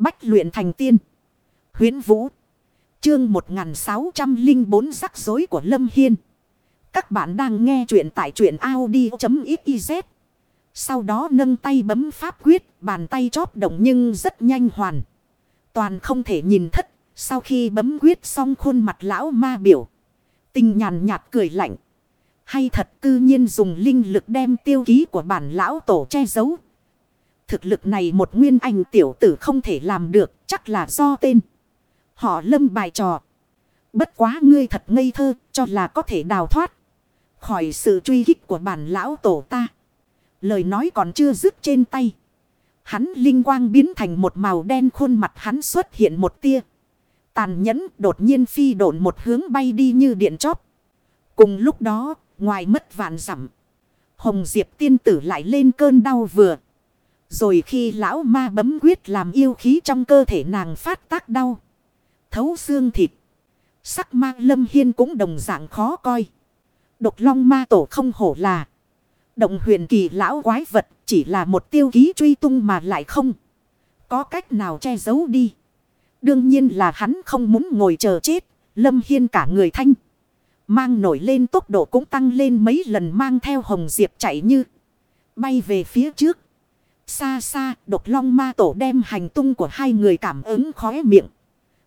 Bách luyện thành tiên. Huyến Vũ. Chương 1604 rắc rối của Lâm Hiên. Các bạn đang nghe truyện tại truyện Audi.xyz. Sau đó nâng tay bấm pháp quyết, bàn tay chóp động nhưng rất nhanh hoàn. Toàn không thể nhìn thất, sau khi bấm quyết xong khuôn mặt lão ma biểu. Tình nhàn nhạt cười lạnh. Hay thật cư nhiên dùng linh lực đem tiêu ký của bản lão tổ che giấu. Thực lực này một nguyên anh tiểu tử không thể làm được, chắc là do tên. Họ lâm bài trò. Bất quá ngươi thật ngây thơ, cho là có thể đào thoát. Khỏi sự truy kích của bản lão tổ ta. Lời nói còn chưa dứt trên tay. Hắn linh quang biến thành một màu đen khuôn mặt hắn xuất hiện một tia. Tàn nhẫn đột nhiên phi độn một hướng bay đi như điện chóp. Cùng lúc đó, ngoài mất vạn dặm Hồng Diệp tiên tử lại lên cơn đau vừa. Rồi khi lão ma bấm quyết làm yêu khí trong cơ thể nàng phát tác đau. Thấu xương thịt. Sắc ma lâm hiên cũng đồng dạng khó coi. Độc long ma tổ không hổ là. Động huyền kỳ lão quái vật chỉ là một tiêu ký truy tung mà lại không. Có cách nào che giấu đi. Đương nhiên là hắn không muốn ngồi chờ chết. Lâm hiên cả người thanh. Mang nổi lên tốc độ cũng tăng lên mấy lần mang theo hồng diệp chạy như. Bay về phía trước. Xa xa, độc long ma tổ đem hành tung của hai người cảm ứng khóe miệng.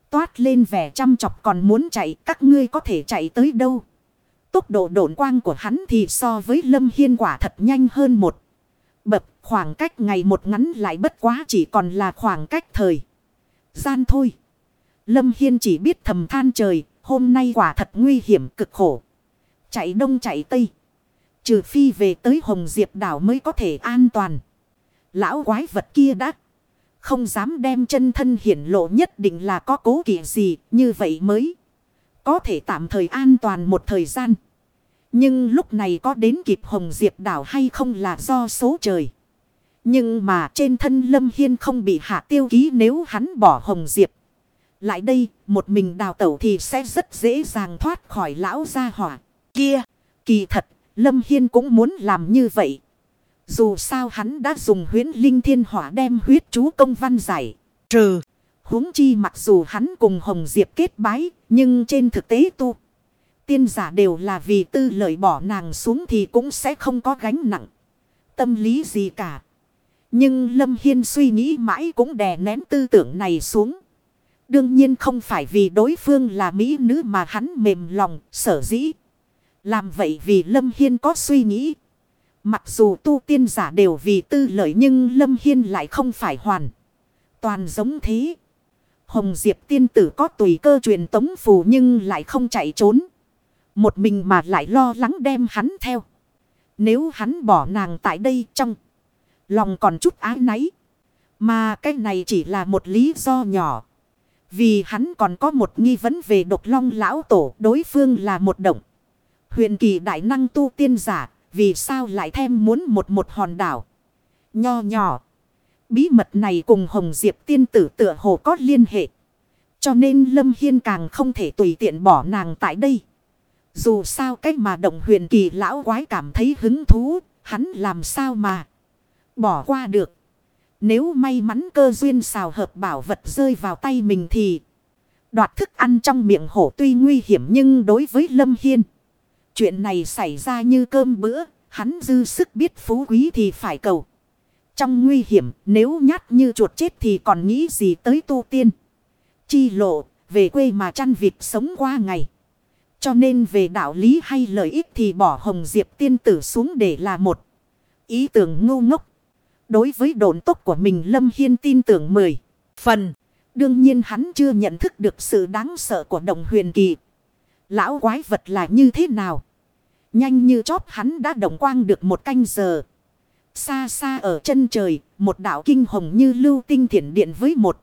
Toát lên vẻ chăm chọc còn muốn chạy, các ngươi có thể chạy tới đâu. Tốc độ độn quang của hắn thì so với lâm hiên quả thật nhanh hơn một. Bập, khoảng cách ngày một ngắn lại bất quá chỉ còn là khoảng cách thời. Gian thôi. Lâm Hiên chỉ biết thầm than trời. Hôm nay quả thật nguy hiểm cực khổ. Chạy đông chạy tây. Trừ phi về tới Hồng Diệp đảo mới có thể an toàn. Lão quái vật kia đã không dám đem chân thân hiển lộ nhất định là có cố kỵ gì như vậy mới có thể tạm thời an toàn một thời gian. Nhưng lúc này có đến kịp Hồng Diệp đảo hay không là do số trời. Nhưng mà trên thân Lâm Hiên không bị hạ tiêu ký nếu hắn bỏ Hồng Diệp. Lại đây, một mình đào tẩu thì sẽ rất dễ dàng thoát khỏi lão gia hỏa. Kia, kỳ thật, Lâm Hiên cũng muốn làm như vậy. Dù sao hắn đã dùng huyến linh thiên hỏa đem huyết chú công văn giải. Trừ, huống chi mặc dù hắn cùng Hồng Diệp kết bái, nhưng trên thực tế tu. Tiên giả đều là vì tư lợi bỏ nàng xuống thì cũng sẽ không có gánh nặng. Tâm lý gì cả. Nhưng Lâm Hiên suy nghĩ mãi cũng đè nén tư tưởng này xuống. Đương nhiên không phải vì đối phương là mỹ nữ mà hắn mềm lòng, sở dĩ. Làm vậy vì Lâm Hiên có suy nghĩ. Mặc dù tu tiên giả đều vì tư lợi nhưng Lâm Hiên lại không phải hoàn. Toàn giống thế. Hồng Diệp tiên tử có tùy cơ truyền tống phù nhưng lại không chạy trốn. Một mình mà lại lo lắng đem hắn theo. Nếu hắn bỏ nàng tại đây trong. Lòng còn chút ái náy. Mà cái này chỉ là một lý do nhỏ. Vì hắn còn có một nghi vấn về độc long lão tổ, đối phương là một động. Huyền kỳ đại năng tu tiên giả. Vì sao lại thêm muốn một một hòn đảo. Nho nhỏ. Bí mật này cùng Hồng Diệp tiên tử tựa hồ có liên hệ. Cho nên Lâm Hiên càng không thể tùy tiện bỏ nàng tại đây. Dù sao cách mà động huyền kỳ lão quái cảm thấy hứng thú, hắn làm sao mà bỏ qua được. Nếu may mắn cơ duyên xào hợp bảo vật rơi vào tay mình thì đoạt thức ăn trong miệng hổ tuy nguy hiểm nhưng đối với Lâm Hiên. Chuyện này xảy ra như cơm bữa, hắn dư sức biết phú quý thì phải cầu. Trong nguy hiểm, nếu nhát như chuột chết thì còn nghĩ gì tới tu tiên. Chi lộ, về quê mà chăn vịt sống qua ngày. Cho nên về đạo lý hay lợi ích thì bỏ hồng diệp tiên tử xuống để là một ý tưởng ngu ngốc. Đối với độn tốc của mình Lâm Hiên tin tưởng mười phần. Đương nhiên hắn chưa nhận thức được sự đáng sợ của đồng huyền kỳ. Lão quái vật là như thế nào? Nhanh như chóp hắn đã động quang được một canh giờ. Xa xa ở chân trời, một đạo kinh hồng như lưu tinh thiển điện với một.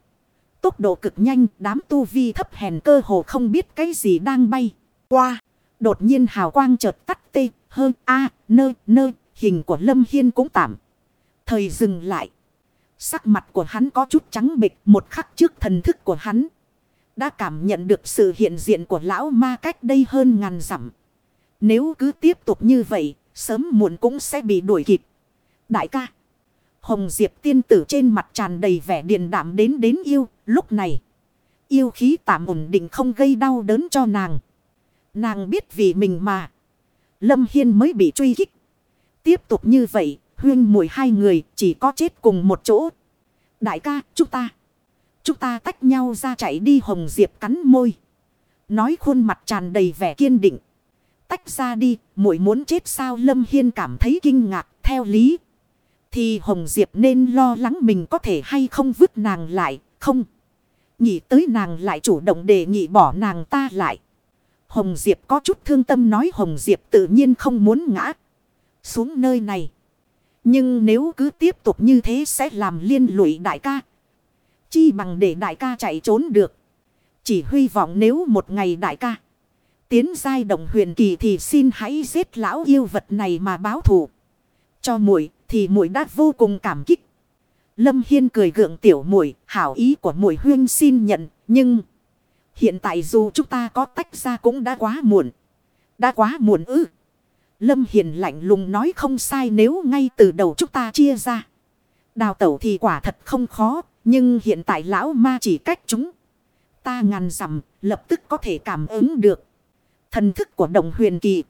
Tốc độ cực nhanh, đám tu vi thấp hèn cơ hồ không biết cái gì đang bay. Qua, đột nhiên hào quang chợt tắt tê, hơn a nơ, nơ, hình của Lâm Hiên cũng tạm. Thời dừng lại. Sắc mặt của hắn có chút trắng bịch một khắc trước thần thức của hắn. Đã cảm nhận được sự hiện diện của lão ma cách đây hơn ngàn dặm. Nếu cứ tiếp tục như vậy, sớm muộn cũng sẽ bị đuổi kịp. Đại ca, Hồng Diệp tiên tử trên mặt tràn đầy vẻ điền đạm đến đến yêu. Lúc này, yêu khí tạm ổn định không gây đau đớn cho nàng. Nàng biết vì mình mà. Lâm Hiên mới bị truy kích. Tiếp tục như vậy, huyên mùi hai người chỉ có chết cùng một chỗ. Đại ca, chúng ta. Chúng ta tách nhau ra chạy đi Hồng Diệp cắn môi. Nói khuôn mặt tràn đầy vẻ kiên định. Tách ra đi, muội muốn chết sao Lâm Hiên cảm thấy kinh ngạc theo lý. Thì Hồng Diệp nên lo lắng mình có thể hay không vứt nàng lại, không. nhị tới nàng lại chủ động đề nghị bỏ nàng ta lại. Hồng Diệp có chút thương tâm nói Hồng Diệp tự nhiên không muốn ngã xuống nơi này. Nhưng nếu cứ tiếp tục như thế sẽ làm liên lụy đại ca. Chi bằng để đại ca chạy trốn được. Chỉ hy vọng nếu một ngày đại ca tiến giai động huyền kỳ thì xin hãy giết lão yêu vật này mà báo thù cho muội thì muội đã vô cùng cảm kích. Lâm Hiên cười gượng tiểu muội, hảo ý của muội huyên xin nhận, nhưng hiện tại dù chúng ta có tách ra cũng đã quá muộn. Đã quá muộn ư? Lâm Hiền lạnh lùng nói không sai nếu ngay từ đầu chúng ta chia ra. Đào tẩu thì quả thật không khó, nhưng hiện tại lão ma chỉ cách chúng. Ta ngàn dặm lập tức có thể cảm ứng được. Thần thức của đồng huyền kỳ.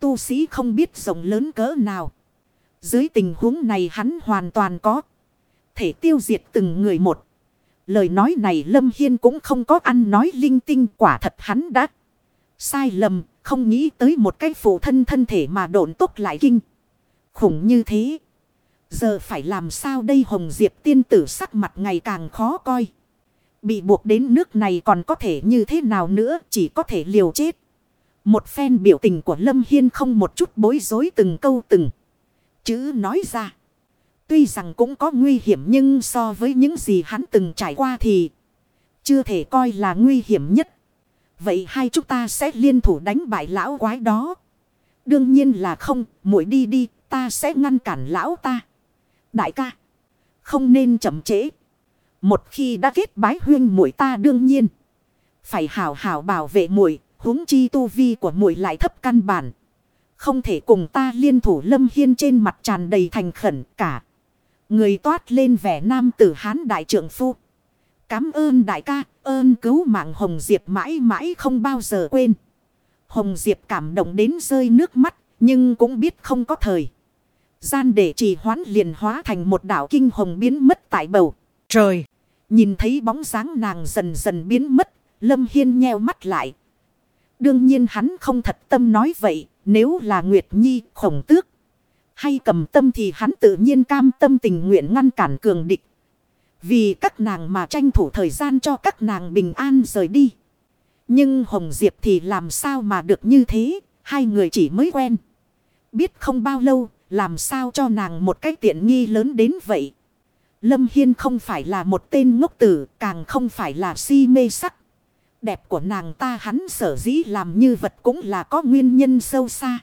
Tu sĩ không biết rộng lớn cỡ nào. Dưới tình huống này hắn hoàn toàn có. Thể tiêu diệt từng người một. Lời nói này Lâm Hiên cũng không có ăn nói linh tinh quả thật hắn đã. Sai lầm, không nghĩ tới một cái phụ thân thân thể mà độn tốt lại kinh. Khủng như thế. Giờ phải làm sao đây Hồng Diệp tiên tử sắc mặt ngày càng khó coi. Bị buộc đến nước này còn có thể như thế nào nữa chỉ có thể liều chết. Một phen biểu tình của Lâm Hiên không một chút bối rối từng câu từng. Chữ nói ra. Tuy rằng cũng có nguy hiểm nhưng so với những gì hắn từng trải qua thì chưa thể coi là nguy hiểm nhất. Vậy hai chúng ta sẽ liên thủ đánh bại lão quái đó. Đương nhiên là không, muội đi đi, ta sẽ ngăn cản lão ta. Đại ca, không nên chậm trễ. Một khi đã kết bái huyên muội ta đương nhiên phải hảo hảo bảo vệ muội, huống chi tu vi của muội lại thấp căn bản. Không thể cùng ta liên thủ lâm hiên trên mặt tràn đầy thành khẩn cả. Người toát lên vẻ nam tử hán đại trượng phu. Cám ơn đại ca, ơn cứu mạng Hồng Diệp mãi mãi không bao giờ quên. Hồng Diệp cảm động đến rơi nước mắt, nhưng cũng biết không có thời. Gian để trì hoãn liền hóa thành một đảo kinh hồng biến mất tại bầu. Trời! Nhìn thấy bóng dáng nàng dần dần biến mất, Lâm Hiên nheo mắt lại. Đương nhiên hắn không thật tâm nói vậy, nếu là Nguyệt Nhi, khổng tước. Hay cầm tâm thì hắn tự nhiên cam tâm tình nguyện ngăn cản cường địch. Vì các nàng mà tranh thủ thời gian cho các nàng bình an rời đi. Nhưng Hồng Diệp thì làm sao mà được như thế, hai người chỉ mới quen. Biết không bao lâu, làm sao cho nàng một cái tiện nghi lớn đến vậy. Lâm Hiên không phải là một tên ngốc tử, càng không phải là si mê sắc. Đẹp của nàng ta hắn sở dĩ làm như vật cũng là có nguyên nhân sâu xa.